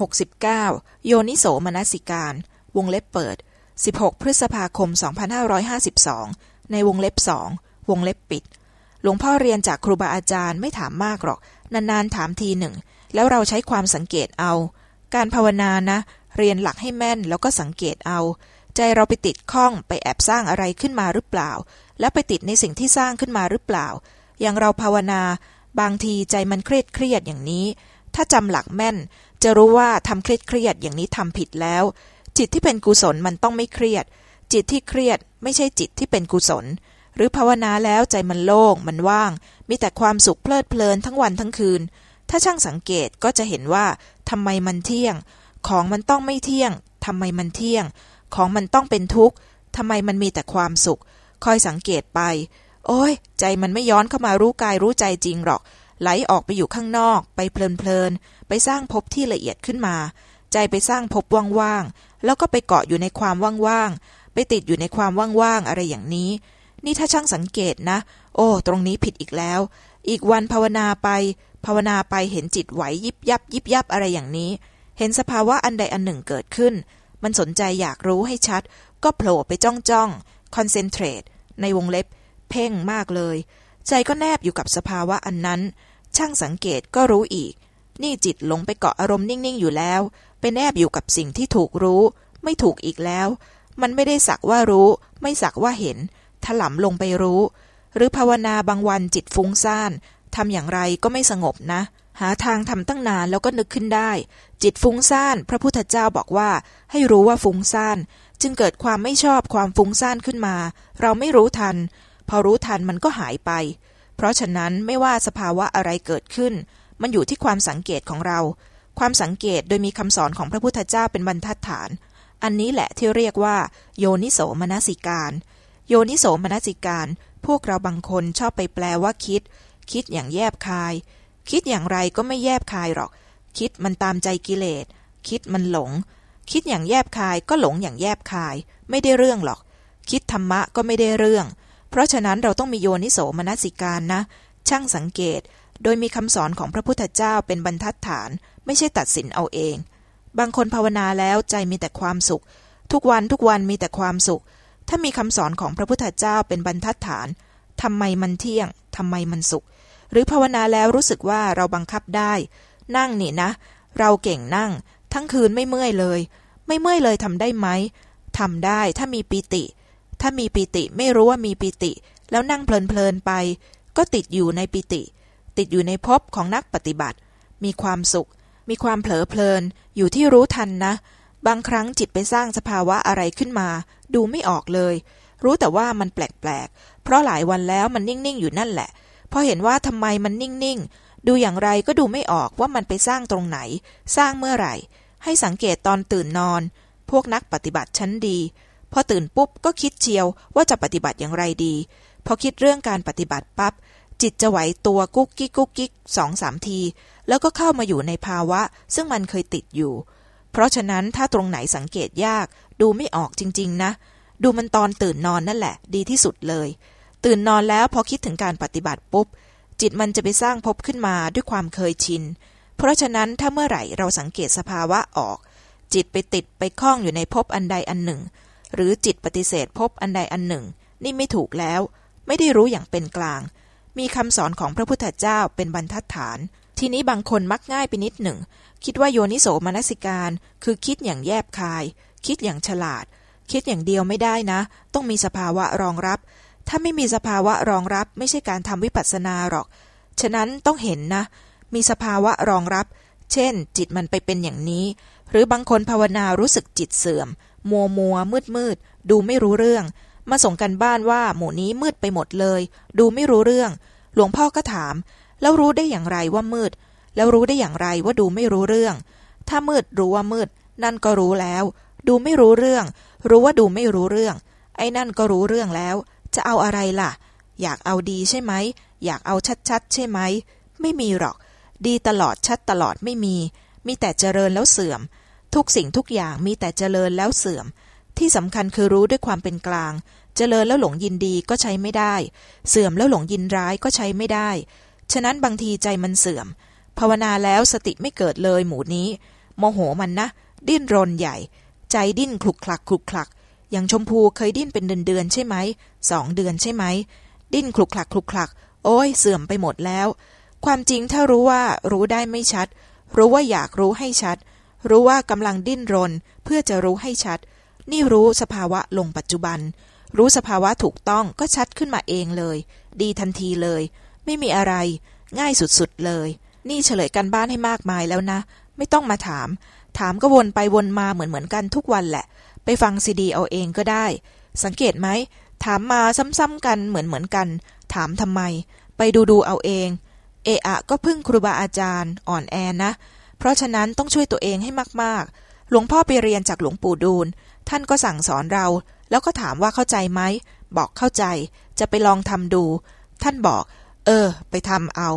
69 โยนิโสมนสิการ วงเล็บเปิด 16 พฤษภาคม 2552 ในวงเล็บสองวงเล็บปิด หลวงพ่อเรียนจากครูบาอาจารย์ไม่ถามมากหรอก นานๆถามทีหนึ่ง แล้วเราใช้ความสังเกตเอา การภาวนานะ เรียนหลักให้แม่นแล้วก็สังเกตเอา ใจเราไปติดข้องไปแอบสร้างอะไรขึ้นมาหรือเปล่า แล้วไปติดในสิ่งที่สร้างขึ้นมาหรือเปล่า อย่างเราภาวนา บางทีใจมันเครียดเครียดอย่างนี้ ถ้าจำหลักแม่น จะรู้ว่าทำเครียดเครียดอย่างนี้ทำผิดแล้ว จิตที่เป็นกุศลมันต้องไม่เครียด จิตที่เครียดไม่ใช่จิตที่เป็นกุศล หรือภาวนาแล้วใจมันโล่ง มันว่าง มีแต่ความสุขเพลิดเพลินทั้งวันทั้งคืน ถ้าช่างสังเกตก็จะเห็นว่าทำไมมันเที่ยง ของมันต้องไม่เที่ยงทำไมมันเที่ยง ของมันต้องเป็นทุกข์ทำไมมันมีแต่ความสุข คอยสังเกตไป โอ้ยใจมันไม่ย้อนเข้ามารู้กายรู้ใจจริงหรอก ไหลออกไปอยู่ข้างนอกไปเพลินๆไปสร้างภพที่ละเอียดขึ้นมา ใจไปสร้างภพว่างๆแล้วก็ไปเกาะอยู่ในความว่างๆไปติดอยู่ในความว่างๆอะไรอย่างนี้ นี่ถ้าช่างสังเกตนะ โอ้ ตรงนี้ผิดอีกแล้ว อีกวันภาวนาไป ภาวนาไปเห็นจิตไหวยิบยับ ยิบยับอะไรอย่างนี้ เห็นสภาวะอันใดอันหนึ่งเกิดขึ้น มันสนใจอยากรู้ให้ชัด ก็โผล่ไปจ้องจ้องคอนเซนเทรตในวงเล็บ เพ่งมากเลย ใจก็แนบอยู่กับสภาวะอันนั้น ช่างสังเกตก็รู้อีก นี่จิตหลงไปเกาะอารมณ์นิ่งๆอยู่แล้ว ไปแนบอยู่กับสิ่งที่ถูกรู้ ไม่ถูกอีกแล้ว มันไม่ได้สักว่ารู้ ไม่สักว่าเห็น ถลำลงไปรู้ หรือภาวนาบางวันจิตฟุ้งซ่านทำอย่างไรก็ไม่สงบนะ หาทางทำตั้งนานแล้วก็นึกขึ้นได้ จิตฟุ้งซ่าน พระพุทธเจ้าบอกว่า ให้รู้ว่าฟุ้งซ่าน จึงเกิดความไม่ชอบความฟุ้งซ่านขึ้นมา เราไม่รู้ทัน พอรู้ทันมันก็หายไป เพราะฉะนั้นไม่ว่าสภาวะอะไรเกิดขึ้น มันอยู่ที่ความสังเกตของเรา ความสังเกตโดยมีคำสอนของพระพุทธเจ้าเป็นบรรทัดฐาน อันนี้แหละที่เรียกว่า โยนิโสมนสิการ โยนิโสมนสิการ พวกเราบางคนชอบไปแปลว่าคิด คิดอย่างแยบคาย คิดอย่างไรก็ไม่แยบคายหรอก คิดมันตามใจกิเลส คิดมันหลง คิดอย่างแยบคายก็หลงอย่างแยบคาย ไม่ได้เรื่องหรอก คิดธรรมะก็ไม่ได้เรื่อง เพราะฉะนั้นเราต้องมีโยนิโสมนสิการนะ ช่างสังเกต โดยมีคำสอนของพระพุทธเจ้าเป็นบรรทัดฐาน ไม่ใช่ตัดสินเอาเอง บางคนภาวนาแล้วใจมีแต่ความสุข ทุกวันทุกวันมีแต่ความสุข ถ้ามีคำสอนของพระพุทธเจ้าเป็นบรรทัดฐานทำไมมันเที่ยงทำไมมันสุข หรือภาวนาแล้วรู้สึกว่าเราบังคับได้ นั่งนี่นะ เราเก่งนั่ง ทั้งคืนไม่เมื่อยเลย ไม่เมื่อยเลยทำได้ไหมทำได้ถ้ามีปีติ ถ้ามีปีติไม่รู้ว่ามีปีติ แล้วนั่งเพลินๆไป ก็ติดอยู่ในปีติ ติดอยู่ในภพของนักปฏิบัติ มีความสุข มีความเผลอเพลินอยู่ที่รู้ทันนะ บางครั้งจิตไปสร้างสภาวะอะไรขึ้นมา ดูไม่ออกเลย รู้แต่ว่ามันแปลกๆ เพราะหลายวันแล้วมันนิ่งๆอยู่นั่นแหละพอเห็นว่าทำไมมันนิ่งๆ ดูอย่างไรก็ดูไม่ออกว่ามันไปสร้างตรงไหน สร้างเมื่อไหร่ ให้สังเกตตอนตื่นนอน พวกนักปฏิบัติชั้นดี พอตื่นปุ๊บก็คิดเชียวว่าจะปฏิบัติอย่างไรดี พอคิดเรื่องการปฏิบัติปับ๊บจิตจะไหวตัวกุ๊กกิ๊กกุ๊กกิ๊กสองสามที แล้วก็เข้ามาอยู่ในภาวะ ซึ่งมันเคยติดอยู่ เพราะฉะนั้นถ้าตรงไหนสังเกตยาก ดูไม่ออกจริง ๆ นะ ดูมันตอนตื่นนอนนั่นแหละ ดีที่สุดเลย ตื่นนอนแล้วพอคิดถึงการปฏิบัติปุ๊บ จิตมันจะไปสร้างภพขึ้นมาด้วยความเคยชิน เพราะฉะนั้นถ้าเมื่อไหร่เราสังเกตสภาวะออก จิตไปติดไปคล้องอยู่ในภพอันใดอันหนึ่ง หรือจิตปฏิเสธภพอันใดอันหนึ่ง นี่ไม่ถูกแล้ว ไม่ได้รู้อย่างเป็นกลาง มีคำสอนของพระพุทธเจ้าเป็นบรรทัดฐาน ทีนี้บางคนมักง่ายไปนิดหนึ่ง คิดว่าโยนิโสมนสิการ คือคิดอย่างแยบคาย คิดอย่างฉลาด คิดอย่างเดียวไม่ได้นะ ต้องมีสภาวะรองรับ ถ้าไม่มีสภาวะรองรับ ไม่ใช่การทำวิปัสสนาหรอก ฉะนั้นต้องเห็นนะ มีสภาวะรองรับ เช่น จิตมันไปเป็นอย่างนี้ หรือบางคนภาวนารู้สึกจิตเสื่อม มัวมัวมืดมืดดูไม่รู้เรื่อง มาส่งกันบ้านว่าหมู่นี้มืดไปหมดเลย ดูไม่รู้เรื่อง หลวงพ่อก็ถาม แล้วรู้ได้อย่างไรว่ามืด แล้วรู้ได้อย่างไรว่าดูไม่รู้เรื่อง ถ้ามืดรู้ว่ามืด นั่นก็รู้แล้ว ดูไม่รู้เรื่อง รู้ว่าดูไม่รู้เรื่อง ไอ้นั่นก็รู้เรื่องแล้ว จะเอาอะไรล่ะ อยากเอาดีใช่ไหมอยากเอาชัดๆ ใช่ไหมไม่มีหรอก ดีตลอดชัดตลอดไม่มี มีแต่เจริญแล้วเสื่อม ทุกสิ่งทุกอย่างมีแต่เจริญแล้วเสื่อม ที่สำคัญคือรู้ด้วยความเป็นกลาง เจริญแล้วหลงยินดีก็ใช้ไม่ได้ เสื่อมแล้วหลงยินร้ายก็ใช้ไม่ได้ ฉะนั้นบางทีใจมันเสื่อม ภาวนาแล้วสติไม่เกิดเลยหมูนี้ โมโหมันนะ ดิ้นรนใหญ่ ใจดิ้นคลุกคลักคลุกคลัก อย่างชมพูเคยดิ้นเป็นเดือนเดือนใช่ไหม สองเดือนใช่ไหม ดิ้นคลุกคลักคลุกคลัก โอ้ยเสื่อมไปหมดแล้ว ความจริงถ้ารู้ว่ารู้ได้ไม่ชัด รู้ว่าอยากรู้ให้ชัด รู้ว่ากำลังดิ้นรน เพื่อจะรู้ให้ชัด นี่รู้สภาวะลงปัจจุบัน รู้สภาวะถูกต้องก็ชัดขึ้นมาเองเลย ดีทันทีเลย ไม่มีอะไร ง่ายสุดๆเลย นี่เฉลยกันบ้านให้มากมายแล้วนะ ไม่ต้องมาถาม ถามก็วนไปวนมาเหมือนเหมือนกันทุกวันแหละ ไปฟังซีดีเอาเองก็ได้ สังเกตไหม ถามมาซ้ำๆกันเหมือนเหมือนกัน ถามทำไม ไปดูดูเอาเอง เอะอะก็พึ่งครูบาอาจารย์ อ่อนแอนะ เพราะฉะนั้นต้องช่วยตัวเองให้มากๆ หลวงพ่อไปเรียนจากหลวงปู่ดูล ท่านก็สั่งสอนเรา แล้วก็ถามว่าเข้าใจไหม บอกเข้าใจ จะไปลองทำดู ท่านบอก เออ ไปทำเอา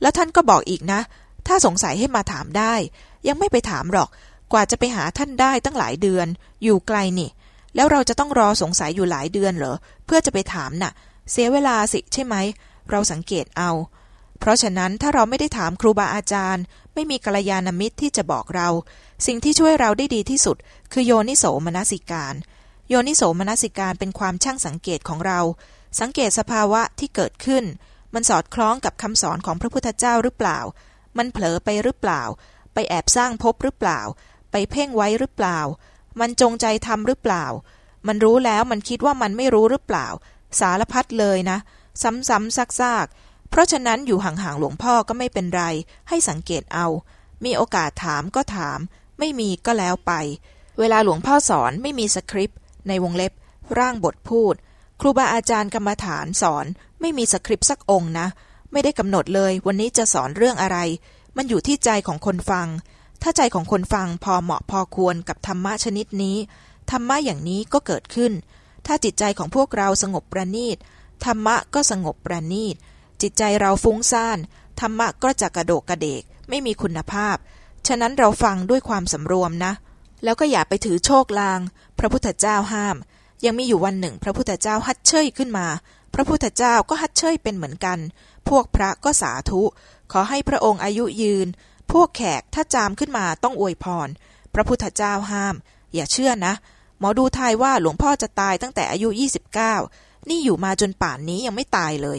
แล้วท่านก็บอกอีกนะ ถ้าสงสัยให้มาถามได้ ยังไม่ไปถามหรอก กว่าจะไปหาท่านได้ตั้งหลายเดือน อยู่ไกลนี่ แล้วเราจะต้องรอสงสัยอยู่หลายเดือนเหรอ เพื่อจะไปถามน่ะ เสียเวลาสิใช่ไหม เราสังเกตเอา เพราะฉะนั้นถ้าเราไม่ได้ถามครูบาอาจารย์ ไม่มีกัลยาณมิตรที่จะบอกเรา สิ่งที่ช่วยเราได้ดีที่สุด คือโยนิโสมนสิการ โยนิโสมนสิการเป็นความช่างสังเกตของเรา สังเกตสภาวะที่เกิดขึ้น มันสอดคล้องกับคำสอนของพระพุทธเจ้าหรือเปล่า มันเผลอไปหรือเปล่า ไปแอบสร้างภพหรือเปล่า ไปเพ่งไว้หรือเปล่า มันจงใจทำหรือเปล่า มันรู้แล้วมันคิดว่ามันไม่รู้หรือเปล่า สารพัดเลยนะ ซ้ำๆซากๆ เพราะฉะนั้นอยู่ห่างๆหลวงพ่อก็ไม่เป็นไร ให้สังเกตเอา มีโอกาสถามก็ถาม ไม่มีก็แล้วไป เวลาหลวงพ่อสอนไม่มีสคริปต์ ในวงเล็บ ร่างบทพูด ครูบาอาจารย์กรรมฐานสอน ไม่มีสคริปต์สักองค์นะ ไม่ได้กำหนดเลย วันนี้จะสอนเรื่องอะไร มันอยู่ที่ใจของคนฟัง ถ้าใจของคนฟังพอเหมาะพอควรกับธรรมะชนิดนี้ธรรมะอย่างนี้ก็เกิดขึ้น ถ้าจิตใจของพวกเราสงบประณีตธรรมะก็สงบประณีต จิตใจเราฟุ้งซ่าน ธรรมะก็จะกระโดกกระเดก ไม่มีคุณภาพ ฉะนั้นเราฟังด้วยความสำรวมนะ แล้วก็อย่าไปถือโชคลาง พระพุทธเจ้าห้าม ยังมีอยู่วันหนึ่ง พระพุทธเจ้าฮัดเชยขึ้นมา พระพุทธเจ้าก็ฮัดเชยเป็นเหมือนกัน พวกพระก็สาธุ ขอให้พระองค์อายุยืน พวกแขกถ้าจามขึ้นมาต้องอวยพร พระพุทธเจ้าห้าม อย่าเชื่อนะ หมอดูทายว่าหลวงพ่อจะตายตั้งแต่อายุ 29 นี่อยู่มาจนป่านนี้ยังไม่ตายเลย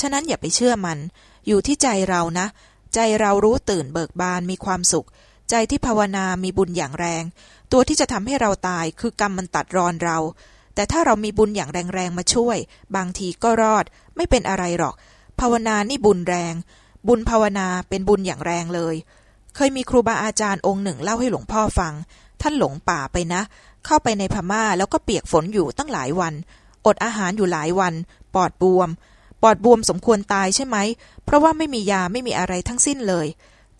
ฉะนั้นอย่าไปเชื่อมัน อยู่ที่ใจเรานะ ใจเรารู้ตื่นเบิกบานมีความสุข ใจที่ภาวนามีบุญอย่างแรง ตัวที่จะทำให้เราตายคือกรรมมันตัดรอนเรา แต่ถ้าเรามีบุญอย่างแรงๆมาช่วย บางทีก็รอด ไม่เป็นอะไรหรอก ภาวนานี่บุญแรง บุญภาวนาเป็นบุญอย่างแรงเลย เคยมีครูบาอาจารย์องค์หนึ่งเล่าให้หลวงพ่อฟัง ท่านหลงป่าไปนะ เข้าไปในพม่าแล้วก็เปียกฝนอยู่ตั้งหลายวัน อดอาหารอยู่หลายวัน ปอดบวม ปอดบวมสมควรตายใช่ไหม เพราะว่าไม่มียาไม่มีอะไรทั้งสิ้นเลย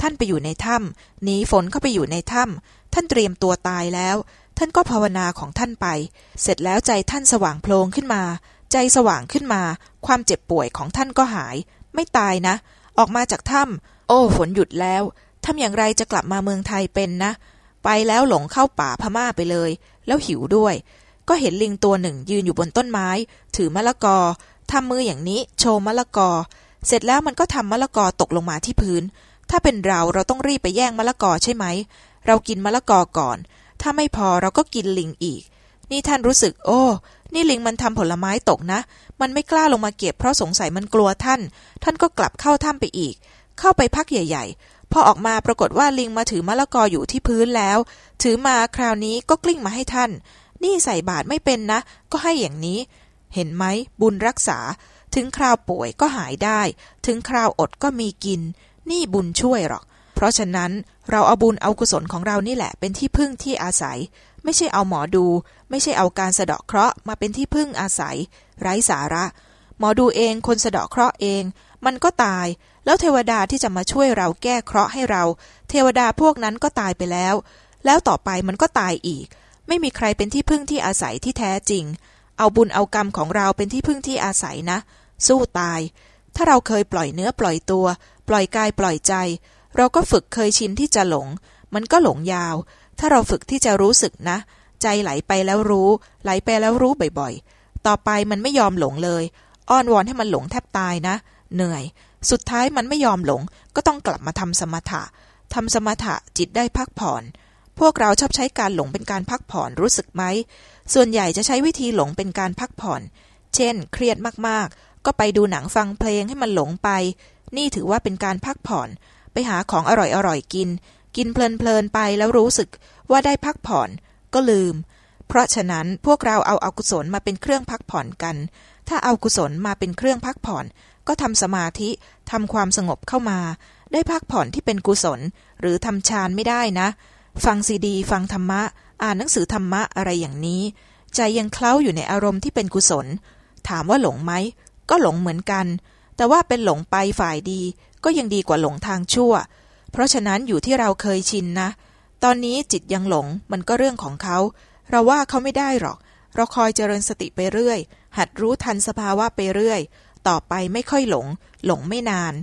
ท่านไปอยู่ในถ้ำหนีฝนเข้าไปอยู่ในถ้ำท่านเตรียมตัวตายแล้ว ท่านก็ภาวนาของท่านไป เสร็จแล้วใจท่านสว่างโพลงขึ้นมา ใจสว่างขึ้นมา ความเจ็บป่วยของท่านก็หาย ไม่ตายนะ ออกมาจากถ้ำโอ้ฝนหยุดแล้วทำอย่างไรจะกลับมาเมืองไทยเป็นนะ ไปแล้วหลงเข้าป่าพม่าไปเลย แล้วหิวด้วย ก็เห็นลิงตัวหนึ่งยืนอยู่บนต้นไม้ ถือมะละกอ ทำมืออย่างนี้โชว์มะละกอ เสร็จแล้วมันก็ทำมะละกอตกลงมาที่พื้น ถ้าเป็นเราเราต้องรีบไปแย่งมะละกอใช่ไหม เรากินมะละกอก่อน ถ้าไม่พอเราก็กินลิงอีก นี่ท่านรู้สึก โอ้ นี่ลิงมันทำผลไม้ตกนะ มันไม่กล้าลงมาเก็บเพราะสงสัยมันกลัวท่าน ท่านก็กลับเข้าถ้ำไปอีก เข้าไปพักใหญ่ ๆ พอออกมาปรากฏว่าลิงมาถือมะละกออยู่ที่พื้นแล้ว ถือมาคราวนี้ก็กลิ้งมาให้ท่าน นี่ใส่บาตรไม่เป็นนะ ก็ให้อย่างนี้ เห็นไหมบุญรักษา ถึงคราวป่วยก็หายได้ ถึงคราวอดก็มีกิน นี่บุญช่วยหรอก เพราะฉะนั้นเราเอาบุญเอากุศลของเรานี่แหละเป็นที่พึ่งที่อาศัย ไม่ใช่เอาหมอดู ไม่ใช่เอาการสะเดาะเคราะห์มาเป็นที่พึ่งอาศัย ไร้สาระ หมอดูเองคนสะเดาะเคราะห์เอง มันก็ตาย แล้วเทวดาที่จะมาช่วยเราแก้เคราะห์ให้เรา เทวดาพวกนั้นก็ตายไปแล้ว แล้วต่อไปมันก็ตายอีก ไม่มีใครเป็นที่พึ่งที่อาศัยที่แท้จริง เอาบุญเอากรรมของเราเป็นที่พึ่งที่อาศัยนะ สู้ตาย ถ้าเราเคยปล่อยเนื้อปล่อยตัว ปล่อยกายปล่อยใจ เราก็ฝึกเคยชินที่จะหลง มันก็หลงยาว ถ้าเราฝึกที่จะรู้สึกนะ ใจไหลไปแล้วรู้ ไหลไปแล้วรู้บ่อยๆ ต่อไปมันไม่ยอมหลงเลย อ้อนวอนให้มันหลงแทบตายนะ เหนื่อย สุดท้ายมันไม่ยอมหลง ก็ต้องกลับมาทำสมถะทำสมถะจิตได้พักผ่อน พวกเราชอบใช้การหลงเป็นการพักผ่อนรู้สึกไหม ส่วนใหญ่จะใช้วิธีหลงเป็นการพักผ่อน เช่น เครียดมากๆ ก็ไปดูหนังฟังเพลงให้มันหลงไป นี่ถือว่าเป็นการพักผ่อน ไปหาของอร่อยๆกิน กินเพลินๆไปแล้วรู้สึกว่าได้พักผ่อน ก็ลืม เพราะฉะนั้นพวกเราเอาอากุศลมาเป็นเครื่องพักผ่อนกัน ถ้าเอากุศลมาเป็นเครื่องพักผ่อน ก็ทำสมาธิทำความสงบเข้ามา ได้พักผ่อนที่เป็นกุศล หรือทำฌานไม่ได้นะ ฟังซีดี ฟังธรรมะ อ่านหนังสือธรรมะอะไรอย่างนี้ ใจยังเคล้าอยู่ในอารมณ์ที่เป็นกุศล ถามว่าหลงไหม ก็หลงเหมือนกัน แต่ว่าเป็นหลงไปฝ่ายดี ก็ยังดีกว่าหลงทางชั่ว เพราะฉะนั้นอยู่ที่เราเคยชินนะ ตอนนี้จิตยังหลงมันก็เรื่องของเขา เราว่าเขาไม่ได้หรอก เราคอยเจริญสติไปเรื่อย หัดรู้ทันสภาวะไปเรื่อย ต่อไปไม่ค่อยหลง หลงไม่นาน